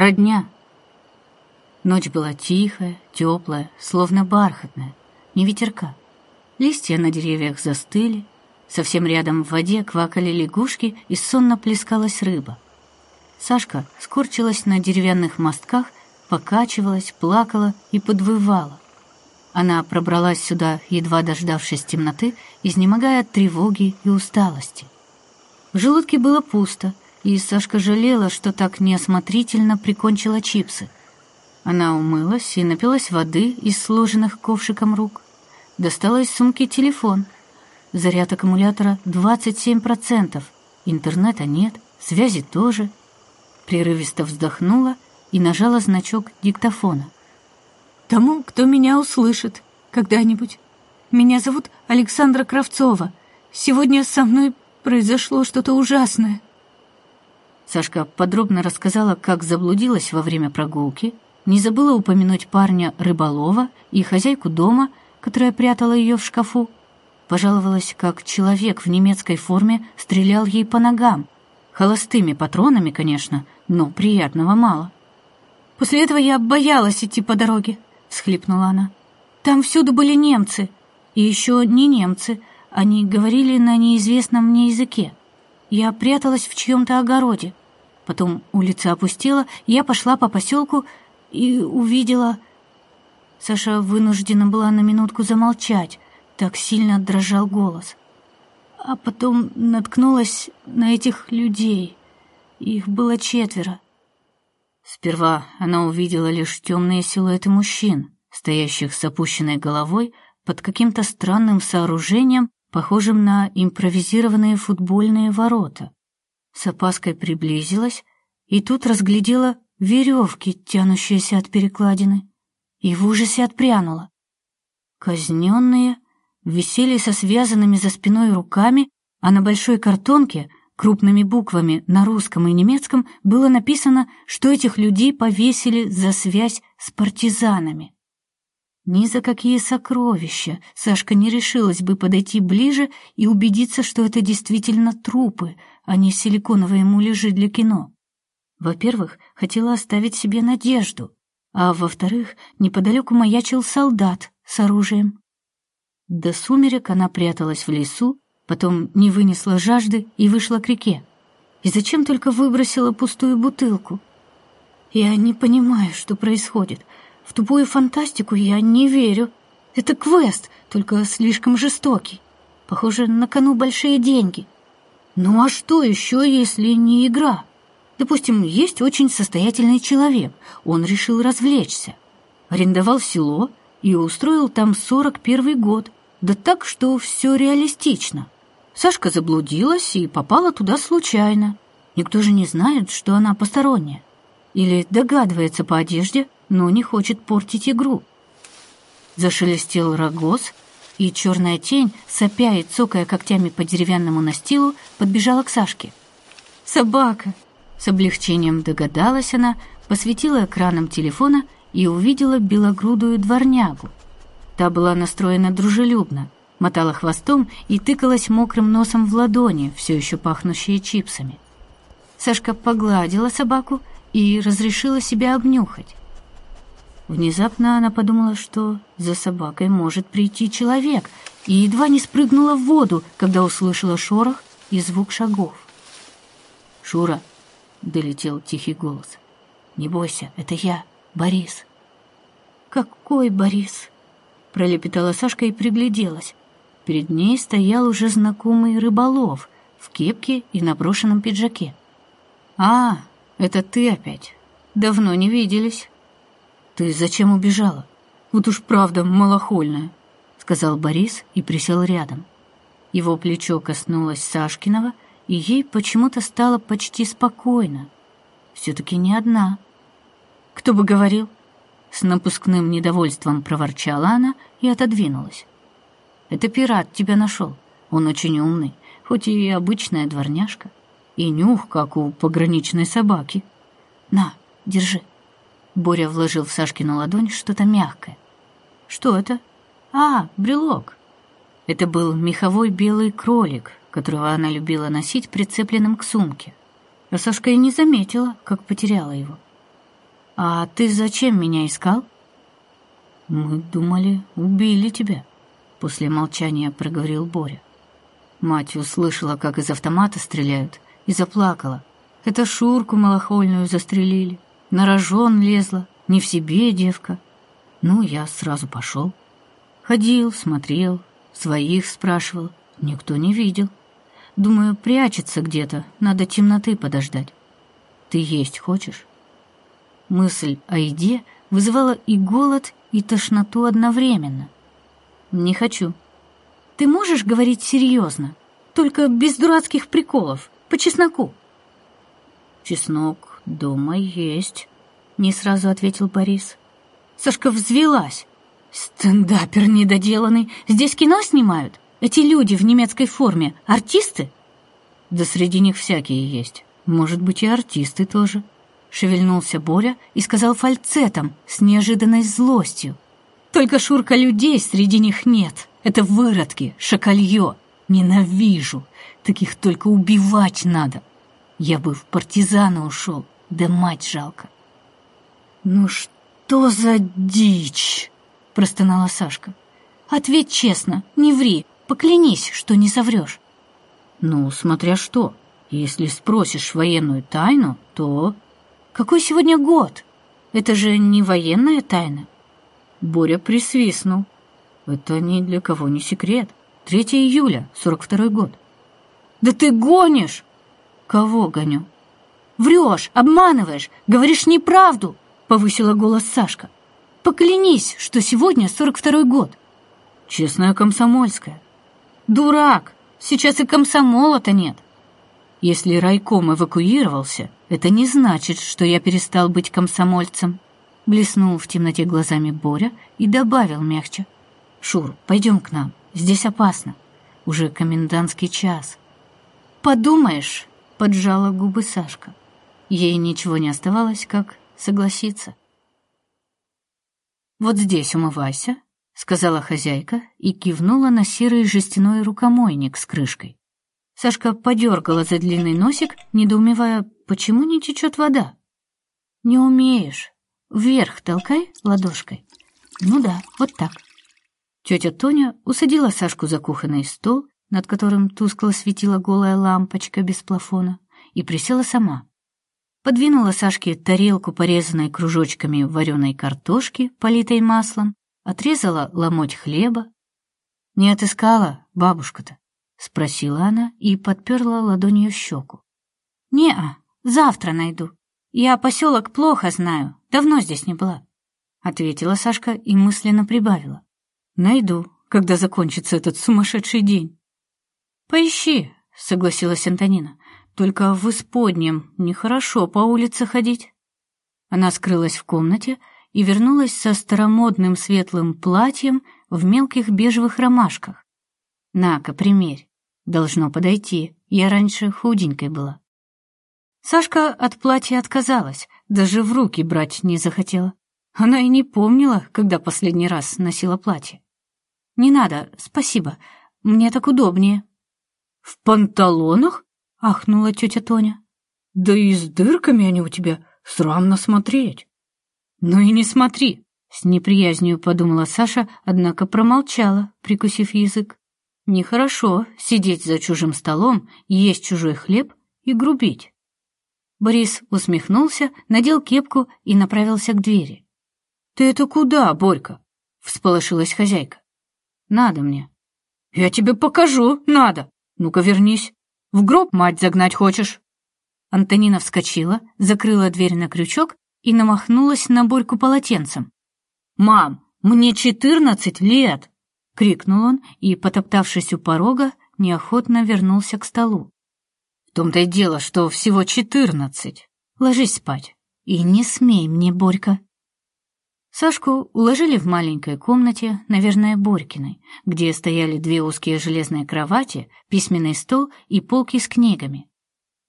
родня. Ночь была тихая, теплая, словно бархатная, не ветерка. Листья на деревьях застыли, совсем рядом в воде квакали лягушки и сонно плескалась рыба. Сашка скорчилась на деревянных мостках, покачивалась, плакала и подвывала. Она пробралась сюда, едва дождавшись темноты, изнемогая от тревоги и усталости. В желудке было пусто, и Сашка жалела, что так неосмотрительно прикончила чипсы. Она умылась и напилась воды из сложенных ковшиком рук. Достала из сумки телефон. Заряд аккумулятора 27%. Интернета нет, связи тоже. Прерывисто вздохнула и нажала значок диктофона. «Тому, кто меня услышит когда-нибудь. Меня зовут Александра Кравцова. Сегодня со мной произошло что-то ужасное». Сашка подробно рассказала, как заблудилась во время прогулки, не забыла упомянуть парня рыболова и хозяйку дома, которая прятала ее в шкафу. Пожаловалась, как человек в немецкой форме стрелял ей по ногам. Холостыми патронами, конечно, но приятного мало. «После этого я боялась идти по дороге», — схлипнула она. «Там всюду были немцы. И еще не немцы. Они говорили на неизвестном мне языке. Я пряталась в чьем-то огороде. Потом улица опустела, я пошла по поселку и увидела... Саша вынуждена была на минутку замолчать, так сильно дрожал голос. А потом наткнулась на этих людей. Их было четверо. Сперва она увидела лишь темные силуэты мужчин, стоящих с опущенной головой под каким-то странным сооружением, похожим на импровизированные футбольные ворота. С опаской приблизилась и тут разглядела веревки, тянущиеся от перекладины и в ужасе отпрянула. Казненные висели со связанными за спиной руками, а на большой картонке крупными буквами на русском и немецком было написано, что этих людей повесили за связь с партизанами. Ни за какие сокровища Сашка не решилась бы подойти ближе и убедиться, что это действительно трупы, а не силиконовые муляжи для кино. Во-первых, хотела оставить себе надежду, а во-вторых, неподалеку маячил солдат с оружием. До сумерек она пряталась в лесу, потом не вынесла жажды и вышла к реке. И зачем только выбросила пустую бутылку? Я не понимаю, что происходит. В тупую фантастику я не верю. Это квест, только слишком жестокий. Похоже, на кону большие деньги. Ну а что еще, если не игра? Допустим, есть очень состоятельный человек, он решил развлечься. Арендовал село и устроил там сорок первый год, да так, что все реалистично. Сашка заблудилась и попала туда случайно. Никто же не знает, что она посторонняя. Или догадывается по одежде, но не хочет портить игру. Зашелестел рогоз, и черная тень, сопя и цокая когтями по деревянному настилу, подбежала к Сашке. «Собака!» С облегчением догадалась она, посветила экраном телефона и увидела белогрудую дворнягу. Та была настроена дружелюбно, мотала хвостом и тыкалась мокрым носом в ладони, все еще пахнущие чипсами. Сашка погладила собаку и разрешила себя обнюхать. Внезапно она подумала, что за собакой может прийти человек, и едва не спрыгнула в воду, когда услышала шорох и звук шагов. «Шура, — долетел тихий голос. «Не бойся, это я, Борис». «Какой Борис?» — пролепетала Сашка и пригляделась. Перед ней стоял уже знакомый рыболов в кепке и наброшенном пиджаке. «А, это ты опять. Давно не виделись». «Ты зачем убежала? Вот уж правда малохольная», — сказал Борис и присел рядом. Его плечо коснулось Сашкиного — и ей почему-то стало почти спокойно. Все-таки не одна. «Кто бы говорил?» С напускным недовольством проворчала она и отодвинулась. «Это пират тебя нашел. Он очень умный, хоть и обычная дворняжка. И нюх, как у пограничной собаки. На, держи». Боря вложил в Сашкину ладонь что-то мягкое. «Что это?» «А, брелок». Это был меховой белый кролик, которого она любила носить прицепленным к сумке. А Сашка и не заметила, как потеряла его. «А ты зачем меня искал?» «Мы думали, убили тебя», — после молчания проговорил Боря. Мать услышала, как из автомата стреляют, и заплакала. Это Шурку малохольную застрелили. На рожон лезла, не в себе девка. Ну, я сразу пошел. Ходил, смотрел, своих спрашивал. Никто не видел. Думаю, прячется где-то, надо темноты подождать. Ты есть хочешь? Мысль о еде вызывала и голод, и тошноту одновременно. Не хочу. Ты можешь говорить серьезно? Только без дурацких приколов, по чесноку. Чеснок дома есть, не сразу ответил Борис. Сашка взвелась. Стендапер недоделанный. Здесь кино снимают? Эти люди в немецкой форме артисты? Да среди них всякие есть. Может быть, и артисты тоже. Шевельнулся Боря и сказал фальцетом с неожиданной злостью. Только Шурка людей среди них нет. Это выродки, шакалье. Ненавижу. Таких только убивать надо. Я бы в партизаны ушел, да мать жалко. Ну что за дичь? Простонала Сашка. Ответь честно, не ври, поклянись, что не соврешь. Ну, смотря что. Если спросишь военную тайну, то... Какой сегодня год? Это же не военная тайна. Боря присвистнул. Это ни для кого не секрет. 3 июля, 42 год. Да ты гонишь! Кого гоню? Врешь, обманываешь, говоришь неправду, повысила голос Сашка. Поклянись, что сегодня 42 год. Честная комсомольская. Дурак, сейчас и комсомола-то нет. Если райком эвакуировался, это не значит, что я перестал быть комсомольцем. Блеснул в темноте глазами Боря и добавил мягче. «Шур, пойдем к нам. Здесь опасно. Уже комендантский час». «Подумаешь», — поджала губы Сашка. Ей ничего не оставалось, как согласиться. «Вот здесь умывайся», — сказала хозяйка и кивнула на серый жестяной рукомойник с крышкой. Сашка подергала за длинный носик, недоумевая, почему не течет вода. «Не умеешь. Вверх толкай ладошкой. Ну да, вот так». Тетя Тоня усадила Сашку за кухонный стол, над которым тускло светила голая лампочка без плафона, и присела сама. Подвинула Сашке тарелку, порезанной кружочками вареной картошки, политой маслом, отрезала ломоть хлеба. «Не отыскала бабушка-то?» — спросила она и подперла ладонью щеку. «Не-а, завтра найду. Я поселок плохо знаю, давно здесь не была», — ответила Сашка и мысленно прибавила. «Найду, когда закончится этот сумасшедший день». «Поищи», — согласилась Антонина. «Только в исподнем нехорошо по улице ходить». Она скрылась в комнате и вернулась со старомодным светлым платьем в мелких бежевых ромашках. «На-ка, примерь». Должно подойти. Я раньше худенькой была. Сашка от платья отказалась, даже в руки брать не захотела. Она и не помнила, когда последний раз носила платье. «Не надо, спасибо. Мне так удобнее». «В панталонах?» — ахнула тетя Тоня. «Да и с дырками они у тебя срамно смотреть». «Ну и не смотри», — с неприязнью подумала Саша, однако промолчала, прикусив язык. Нехорошо сидеть за чужим столом, есть чужой хлеб и грубить. Борис усмехнулся, надел кепку и направился к двери. «Ты это куда, Борька?» — всполошилась хозяйка. «Надо мне». «Я тебе покажу, надо. Ну-ка вернись. В гроб мать загнать хочешь?» Антонина вскочила, закрыла дверь на крючок и намахнулась на Борьку полотенцем. «Мам, мне четырнадцать лет!» — крикнул он и, потоптавшись у порога, неохотно вернулся к столу. «В том-то и дело, что всего четырнадцать. Ложись спать. И не смей мне, Борька». Сашку уложили в маленькой комнате, наверное, Борькиной, где стояли две узкие железные кровати, письменный стол и полки с книгами.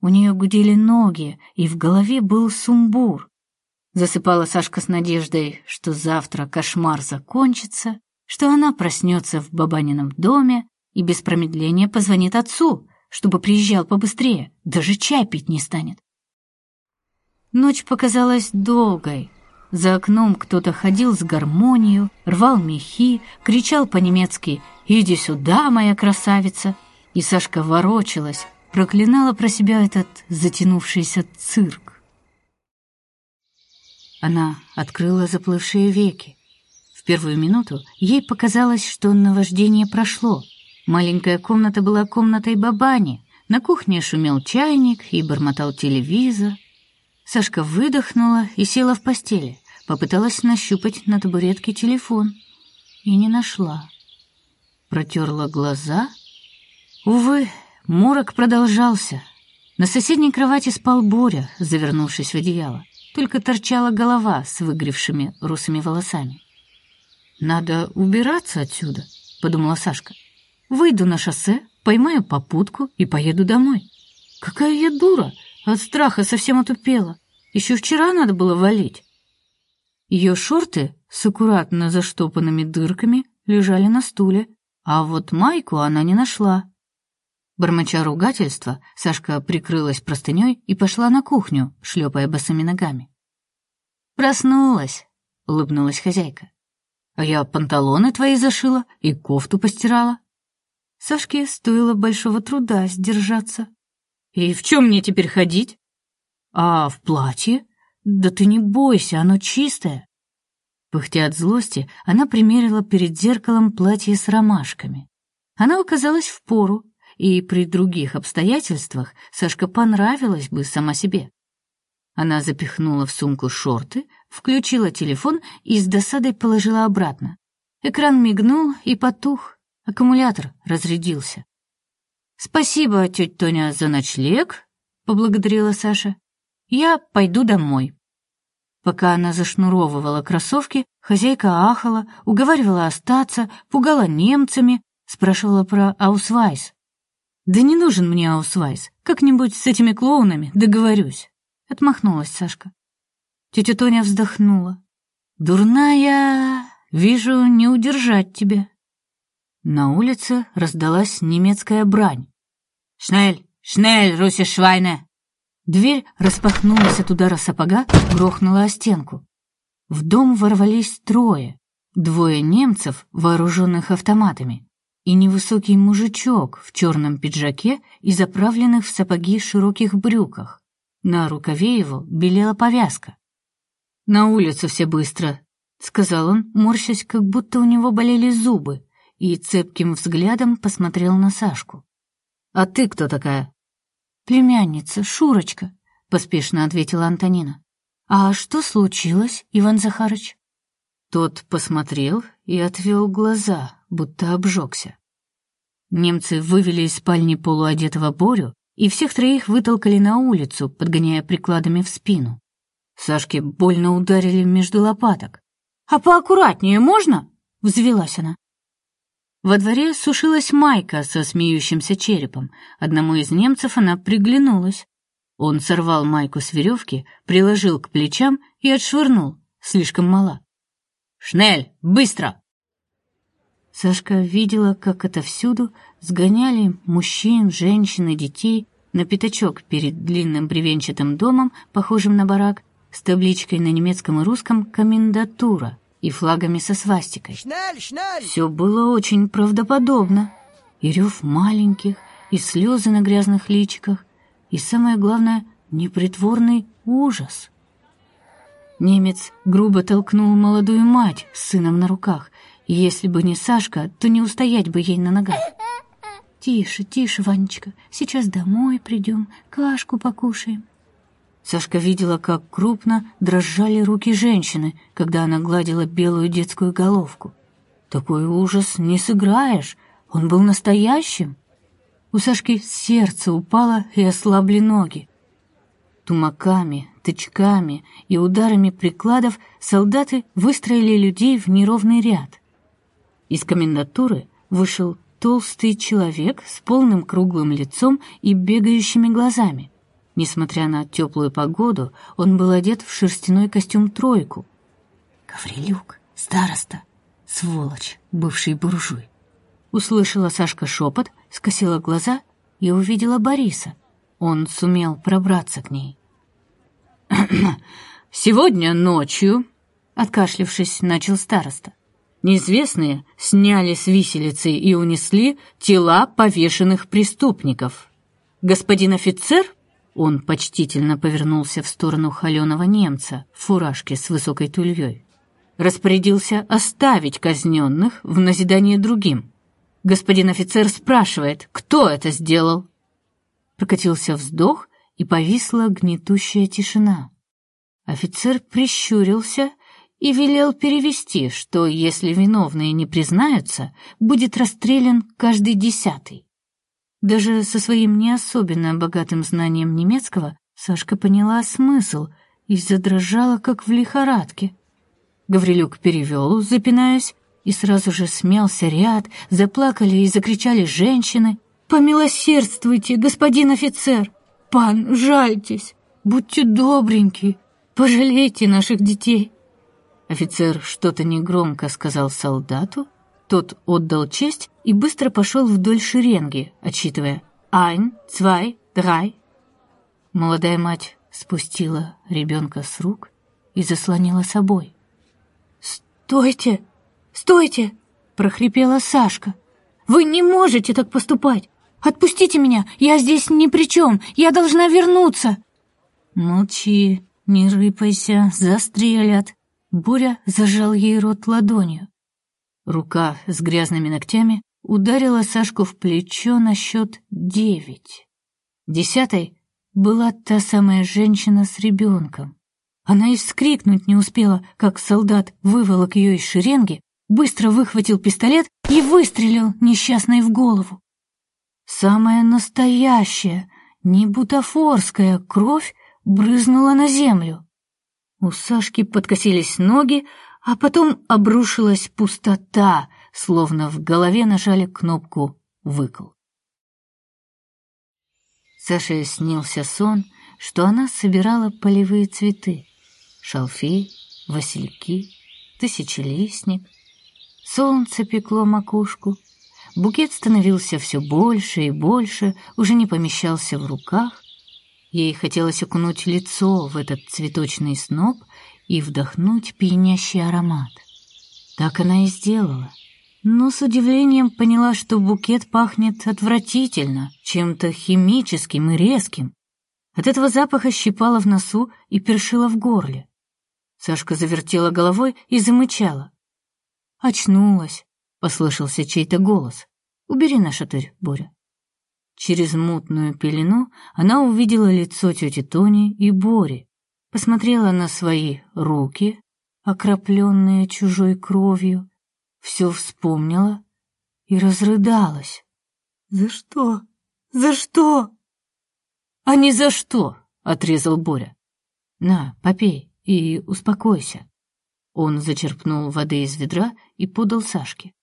У нее гудели ноги, и в голове был сумбур. Засыпала Сашка с надеждой, что завтра кошмар закончится, что она проснется в бабанином доме и без промедления позвонит отцу, чтобы приезжал побыстрее, даже чай пить не станет. Ночь показалась долгой, За окном кто-то ходил с гармонией, рвал мехи, кричал по-немецки «Иди сюда, моя красавица!» И Сашка ворочалась, проклинала про себя этот затянувшийся цирк. Она открыла заплывшие веки. В первую минуту ей показалось, что наваждение прошло. Маленькая комната была комнатой бабани. На кухне шумел чайник и бормотал телевизор. Сашка выдохнула и села в постели. Попыталась нащупать на табуретке телефон и не нашла. Протерла глаза. Увы, морок продолжался. На соседней кровати спал Боря, завернувшись в одеяло. Только торчала голова с выгревшими русыми волосами. «Надо убираться отсюда», — подумала Сашка. «Выйду на шоссе, поймаю попутку и поеду домой. Какая я дура! От страха совсем отупела. Еще вчера надо было валить». Ее шорты с аккуратно заштопанными дырками лежали на стуле, а вот майку она не нашла. Бормоча ругательства, Сашка прикрылась простыней и пошла на кухню, шлепая босыми ногами. «Проснулась», — улыбнулась хозяйка. «А я панталоны твои зашила и кофту постирала». Сашке стоило большого труда сдержаться. «И в чем мне теперь ходить?» «А в платье?» «Да ты не бойся, оно чистое!» Пыхтя от злости, она примерила перед зеркалом платье с ромашками. Она оказалась в пору, и при других обстоятельствах Сашка понравилась бы сама себе. Она запихнула в сумку шорты, включила телефон и с досадой положила обратно. Экран мигнул и потух, аккумулятор разрядился. «Спасибо, тетя Тоня, за ночлег», — поблагодарила Саша. Я пойду домой. Пока она зашнуровывала кроссовки, хозяйка ахала, уговаривала остаться, пугала немцами, спрашивала про аусвайс. «Да не нужен мне аусвайс, как-нибудь с этими клоунами договорюсь», — отмахнулась Сашка. Тетя Тоня вздохнула. «Дурная, вижу, не удержать тебя». На улице раздалась немецкая брань. «Шнель, шнель, Руси Швайне!» Дверь распахнулась от удара сапога, грохнула о стенку. В дом ворвались трое. Двое немцев, вооруженных автоматами, и невысокий мужичок в черном пиджаке и заправленных в сапоги широких брюках. На рукаве его белела повязка. «На улицу все быстро», — сказал он, морщась, как будто у него болели зубы, и цепким взглядом посмотрел на Сашку. «А ты кто такая?» «Племянница, Шурочка», — поспешно ответила Антонина. «А что случилось, Иван Захарыч?» Тот посмотрел и отвел глаза, будто обжегся. Немцы вывели из спальни полуодетого Борю и всех троих вытолкали на улицу, подгоняя прикладами в спину. Сашке больно ударили между лопаток. «А поаккуратнее можно?» — взвелась она. Во дворе сушилась майка со смеющимся черепом. Одному из немцев она приглянулась. Он сорвал майку с веревки, приложил к плечам и отшвырнул. Слишком мала. «Шнель, быстро!» Сашка видела, как это всюду сгоняли мужчин, женщин и детей на пятачок перед длинным бревенчатым домом, похожим на барак, с табличкой на немецком и русском «Комендатура», и флагами со свастикой. Все было очень правдоподобно. И рев маленьких, и слезы на грязных личиках, и самое главное — непритворный ужас. Немец грубо толкнул молодую мать с сыном на руках, и если бы не Сашка, то не устоять бы ей на ногах. «Тише, тише, Ванечка, сейчас домой придем, кашку покушаем». Сашка видела, как крупно дрожали руки женщины, когда она гладила белую детскую головку. Такой ужас не сыграешь, он был настоящим. У Сашки сердце упало и ослабли ноги. Тумаками, тычками и ударами прикладов солдаты выстроили людей в неровный ряд. Из комендатуры вышел толстый человек с полным круглым лицом и бегающими глазами. Несмотря на теплую погоду, он был одет в шерстяной костюм-тройку. «Гаврилюк, староста, сволочь, бывший буржуй!» Услышала Сашка шепот, скосила глаза и увидела Бориса. Он сумел пробраться к ней. «Сегодня ночью откашлившись, начал староста. Неизвестные сняли с виселицы и унесли тела повешенных преступников. Господин офицер, он почтительно повернулся в сторону холеного немца в фуражке с высокой тульей, распорядился оставить казненных в назидание другим. Господин офицер спрашивает, кто это сделал. Прокатился вздох, и повисла гнетущая тишина. Офицер прищурился и велел перевести, что если виновные не признаются, будет расстрелян каждый десятый. Даже со своим не особенно богатым знанием немецкого Сашка поняла смысл и задрожала, как в лихорадке. Гаврилюк перевел, запинаясь, и сразу же смялся ряд, заплакали и закричали женщины. «Помилосердствуйте, господин офицер! Пан, жальтесь! Будьте добреньки! Пожалейте наших детей!» Офицер что-то негромко сказал солдату, тот отдал честь и быстро пошел вдоль шеренги, отсчитывая «Ein, zwei, drei». Молодая мать спустила ребенка с рук и заслонила собой. «Стойте! Стойте!» — прохрипела Сашка. «Вы не можете так поступать! Отпустите меня! Я здесь ни при чем! Я должна вернуться!» «Молчи, не рыпайся, застрелят!» Боря зажал ей рот ладонью. Рука с грязными ногтями ударила Сашку в плечо на счет девять. Десятой была та самая женщина с ребенком. Она и вскрикнуть не успела, как солдат выволок ее из шеренги, быстро выхватил пистолет и выстрелил несчастной в голову. Самая настоящая, не бутафорская кровь брызнула на землю. У Сашки подкосились ноги, а потом обрушилась пустота, словно в голове нажали кнопку «выкл». Саше снился сон, что она собирала полевые цветы. Шалфей, васильки, тысячелистник. Солнце пекло макушку. Букет становился все больше и больше, уже не помещался в руках, Ей хотелось окунуть лицо в этот цветочный сноп и вдохнуть пьянящий аромат. Так она и сделала. Но с удивлением поняла, что букет пахнет отвратительно, чем-то химическим и резким. От этого запаха щипала в носу и першила в горле. Сашка завертела головой и замычала. «Очнулась», — послышался чей-то голос. «Убери на шатырь, Боря». Через мутную пелену она увидела лицо тети Тони и Бори, посмотрела на свои руки, окропленные чужой кровью, все вспомнила и разрыдалась. «За что? За что?» «А не за что!» — отрезал Боря. «На, попей и успокойся». Он зачерпнул воды из ведра и подал Сашке.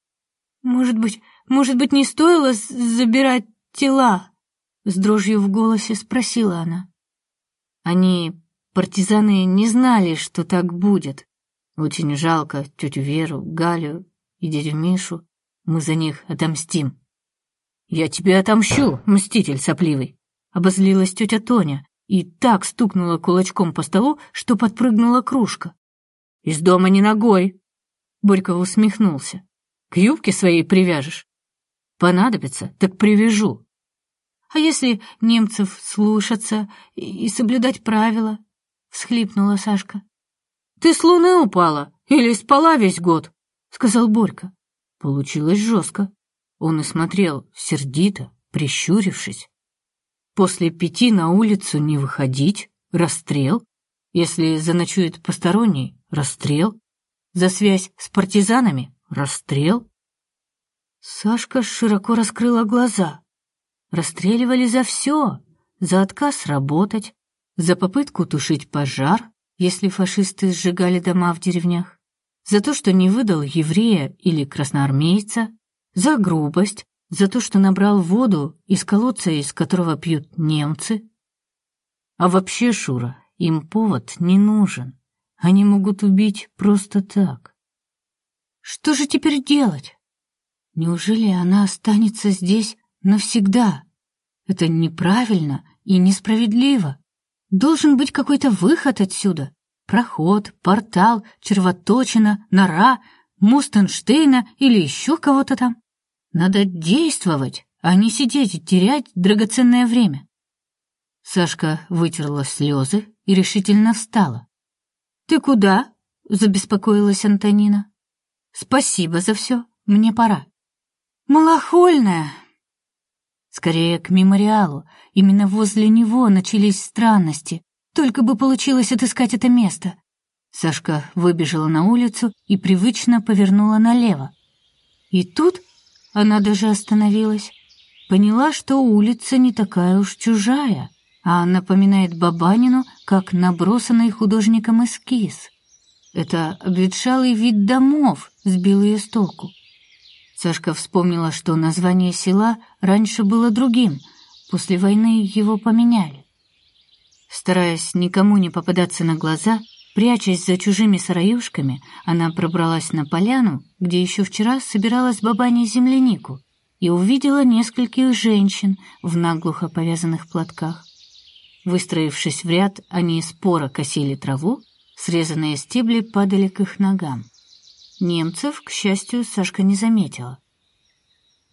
«Может быть, может быть, не стоило забирать тела?» — с дрожью в голосе спросила она. Они, партизаны, не знали, что так будет. Очень жалко тетю Веру, Галю и дядю Мишу. Мы за них отомстим. «Я тебе отомщу, мститель сопливый!» — обозлилась тетя Тоня и так стукнула кулачком по столу, что подпрыгнула кружка. «Из дома не ногой!» Борька усмехнулся. «К юбке своей привяжешь?» «Понадобится, так привяжу. А если немцев слушаться и соблюдать правила? — всхлипнула Сашка. — Ты с луны упала или спала весь год? — сказал Борька. Получилось жестко. Он и смотрел сердито, прищурившись. После пяти на улицу не выходить, расстрел. Если заночует посторонний, расстрел. За связь с партизанами, расстрел. Сашка широко раскрыла глаза. Расстреливали за все, за отказ работать, за попытку тушить пожар, если фашисты сжигали дома в деревнях, за то, что не выдал еврея или красноармейца, за грубость, за то, что набрал воду из колодца, из которого пьют немцы. А вообще, Шура, им повод не нужен. Они могут убить просто так. Что же теперь делать? Неужели она останется здесь навсегда. Это неправильно и несправедливо. Должен быть какой-то выход отсюда. проход, портал, червоточина, нора, мост Эйнштейна или еще кого-то там. Надо действовать, а не сидеть и терять драгоценное время. Сашка вытерла слезы и решительно встала. «Ты куда?» — забеспокоилась Антонина. «Спасибо за все, мне пора». «Малохольная!» Скорее к мемориалу. Именно возле него начались странности. Только бы получилось отыскать это место. Сашка выбежала на улицу и привычно повернула налево. И тут она даже остановилась. Поняла, что улица не такая уж чужая, а напоминает Бабанину, как набросанный художником эскиз. Это обветшалый вид домов сбил ее с толку. Сашка вспомнила, что название села раньше было другим, после войны его поменяли. Стараясь никому не попадаться на глаза, прячась за чужими сыроюшками, она пробралась на поляну, где еще вчера собиралась бабаня землянику, и увидела нескольких женщин в наглухо повязанных платках. Выстроившись в ряд, они споро косили траву, срезанные стебли падали к их ногам. Немцев, к счастью, Сашка не заметила.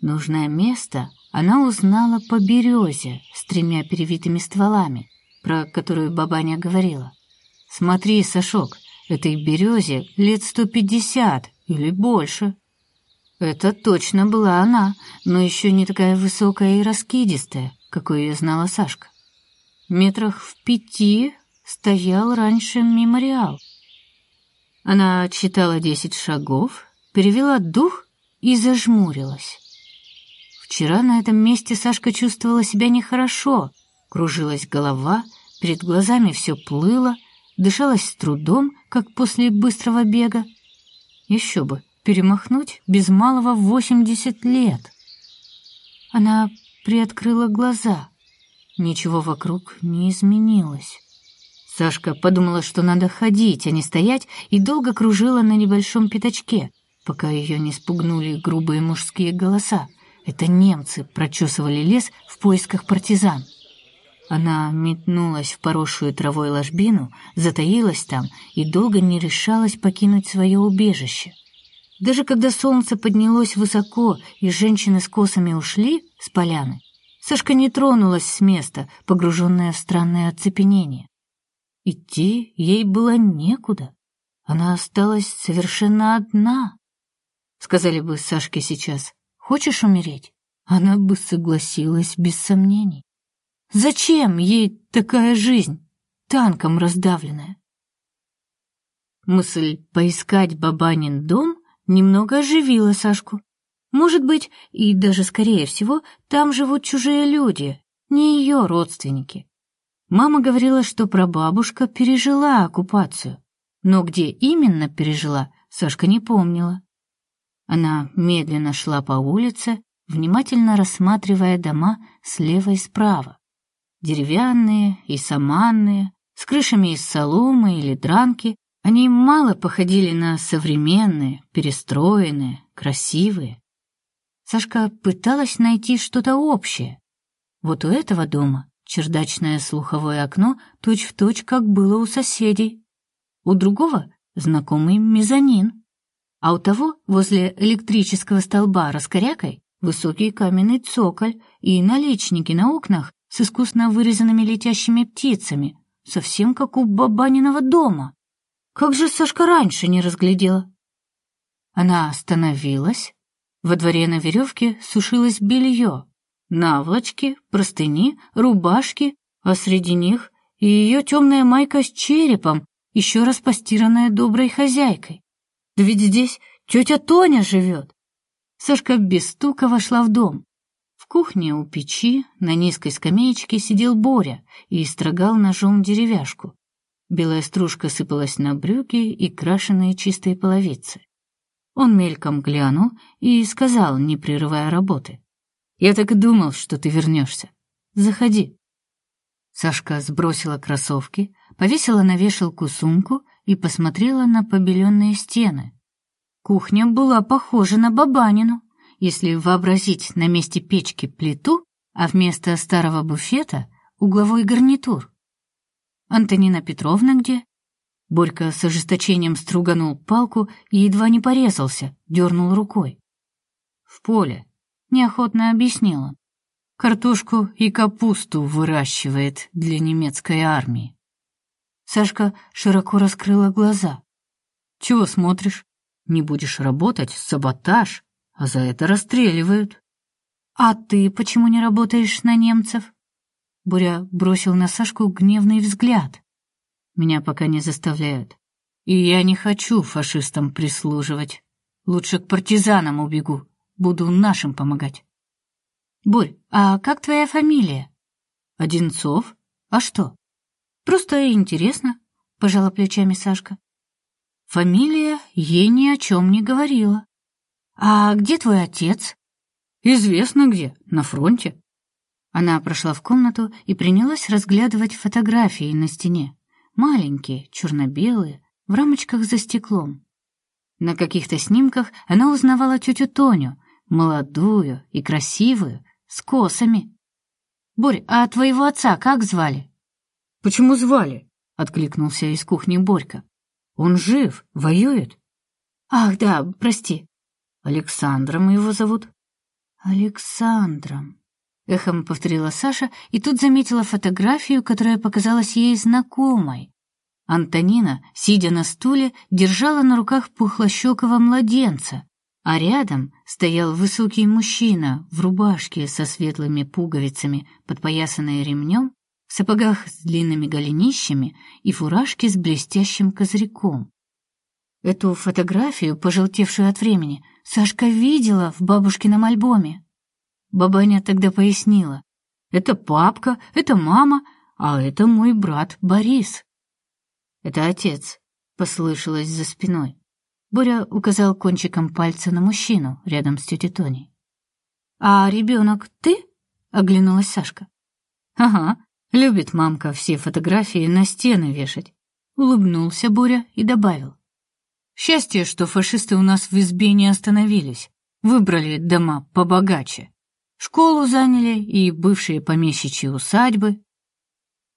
Нужное место она узнала по березе с тремя перевитыми стволами, про которую бабаня говорила. «Смотри, Сашок, этой березе лет сто пятьдесят или больше». Это точно была она, но еще не такая высокая и раскидистая, какой ее знала Сашка. Метрах в пяти стоял раньше мемориал. Она отсчитала десять шагов, перевела дух и зажмурилась. Вчера на этом месте Сашка чувствовала себя нехорошо, кружилась голова, перед глазами все плыло, дышалось с трудом, как после быстрого бега. Еще бы, перемахнуть без малого восемьдесят лет. Она приоткрыла глаза. Ничего вокруг не изменилось. Сашка подумала, что надо ходить, а не стоять, и долго кружила на небольшом пятачке, пока ее не спугнули грубые мужские голоса. Это немцы прочесывали лес в поисках партизан. Она метнулась в поросшую травой ложбину, затаилась там и долго не решалась покинуть свое убежище. Даже когда солнце поднялось высоко и женщины с косами ушли с поляны, Сашка не тронулась с места, погруженная в странное оцепенение. Идти ей было некуда. Она осталась совершенно одна. Сказали бы Сашке сейчас, хочешь умереть? Она бы согласилась без сомнений. Зачем ей такая жизнь, танком раздавленная? Мысль поискать бабанин дом немного оживила Сашку. Может быть, и даже скорее всего, там живут чужие люди, не ее родственники. Мама говорила, что прабабушка пережила оккупацию, но где именно пережила, Сашка не помнила. Она медленно шла по улице, внимательно рассматривая дома слева и справа. Деревянные и саманные, с крышами из соломы или дранки, они мало походили на современные, перестроенные, красивые. Сашка пыталась найти что-то общее. Вот у этого дома Чердачное слуховое окно точь-в-точь, точь, как было у соседей. У другого — знакомый мезонин. А у того, возле электрического столба раскорякой, высокий каменный цоколь и наличники на окнах с искусно вырезанными летящими птицами, совсем как у бабаниного дома. Как же Сашка раньше не разглядела? Она остановилась. Во дворе на веревке сушилось белье, наволочки, простыни, рубашки, а среди них и ее темная майка с черепом, еще раз постиранная доброй хозяйкой. Да ведь здесь тетя Тоня живет. Сашка без стука вошла в дом. В кухне у печи на низкой скамеечке сидел Боря и строгал ножом деревяшку. Белая стружка сыпалась на брюки и крашеные чистые половицы. Он мельком глянул и сказал, не прерывая работы. Я так и думал, что ты вернешься. Заходи. Сашка сбросила кроссовки, повесила на вешалку сумку и посмотрела на побеленные стены. Кухня была похожа на бабанину, если вообразить на месте печки плиту, а вместо старого буфета угловой гарнитур. Антонина Петровна где? Борька с ожесточением струганул палку и едва не порезался, дернул рукой. «В поле», — неохотно объяснила. «Картошку и капусту выращивает для немецкой армии». Сашка широко раскрыла глаза. «Чего смотришь? Не будешь работать — саботаж, а за это расстреливают». «А ты почему не работаешь на немцев?» Буря бросил на Сашку гневный взгляд. Меня пока не заставляют. И я не хочу фашистам прислуживать. Лучше к партизанам убегу. Буду нашим помогать. Бурь, а как твоя фамилия? Одинцов? А что? Просто интересно, пожала плечами Сашка. Фамилия ей ни о чем не говорила. А где твой отец? Известно где, на фронте. Она прошла в комнату и принялась разглядывать фотографии на стене маленькие, черно-белые, в рамочках за стеклом. На каких-то снимках она узнавала тетю Тоню, молодую и красивую, с косами. «Борь, а твоего отца как звали?» «Почему звали?» — откликнулся из кухни Борька. «Он жив, воюет». «Ах, да, прости». «Александром его зовут». «Александром», Эхом повторила Саша и тут заметила фотографию, которая показалась ей знакомой. Антонина, сидя на стуле, держала на руках пухлощекого младенца, а рядом стоял высокий мужчина в рубашке со светлыми пуговицами, подпоясанной ремнем, в сапогах с длинными голенищами и фуражке с блестящим козырьком. Эту фотографию, пожелтевшую от времени, Сашка видела в бабушкином альбоме. Бабаня тогда пояснила. «Это папка, это мама, а это мой брат Борис». «Это отец», — послышалось за спиной. Боря указал кончиком пальца на мужчину рядом с тетей Тоней. «А ребенок ты?» — оглянулась Сашка. «Ага, любит мамка все фотографии на стены вешать», — улыбнулся Боря и добавил. «Счастье, что фашисты у нас в избе не остановились, выбрали дома побогаче». Школу заняли и бывшие помещичьи усадьбы.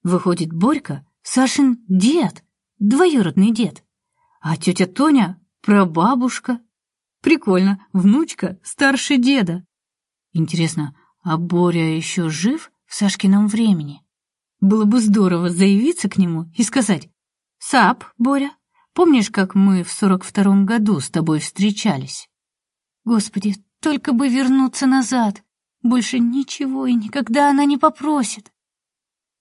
Выходит, Борька — Сашин дед, двоюродный дед, а тетя Тоня — прабабушка. Прикольно, внучка старше деда. Интересно, а Боря еще жив в Сашкином времени? Было бы здорово заявиться к нему и сказать, «Сап, Боря, помнишь, как мы в сорок втором году с тобой встречались?» Господи, только бы вернуться назад, больше ничего и никогда она не попросит.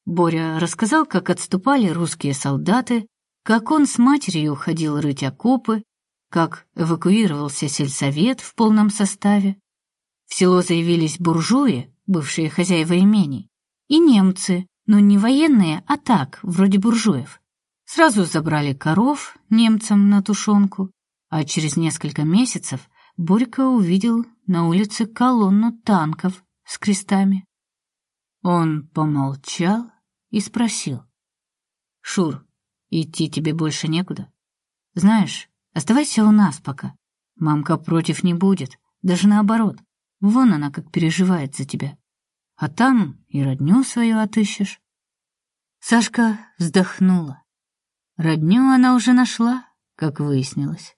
Боря рассказал, как отступали русские солдаты, как он с матерью ходил рыть окопы, как эвакуировался сельсовет в полном составе. В село заявились буржуи, бывшие хозяева имений, и немцы, но не военные, а так, вроде буржуев. Сразу забрали коров немцам на тушенку, а через несколько месяцев Борька увидел на улице колонну танков с крестами. Он помолчал и спросил. «Шур, идти тебе больше некуда. Знаешь, оставайся у нас пока. Мамка против не будет, даже наоборот. Вон она как переживает за тебя. А там и родню свою отыщешь». Сашка вздохнула. Родню она уже нашла, как выяснилось.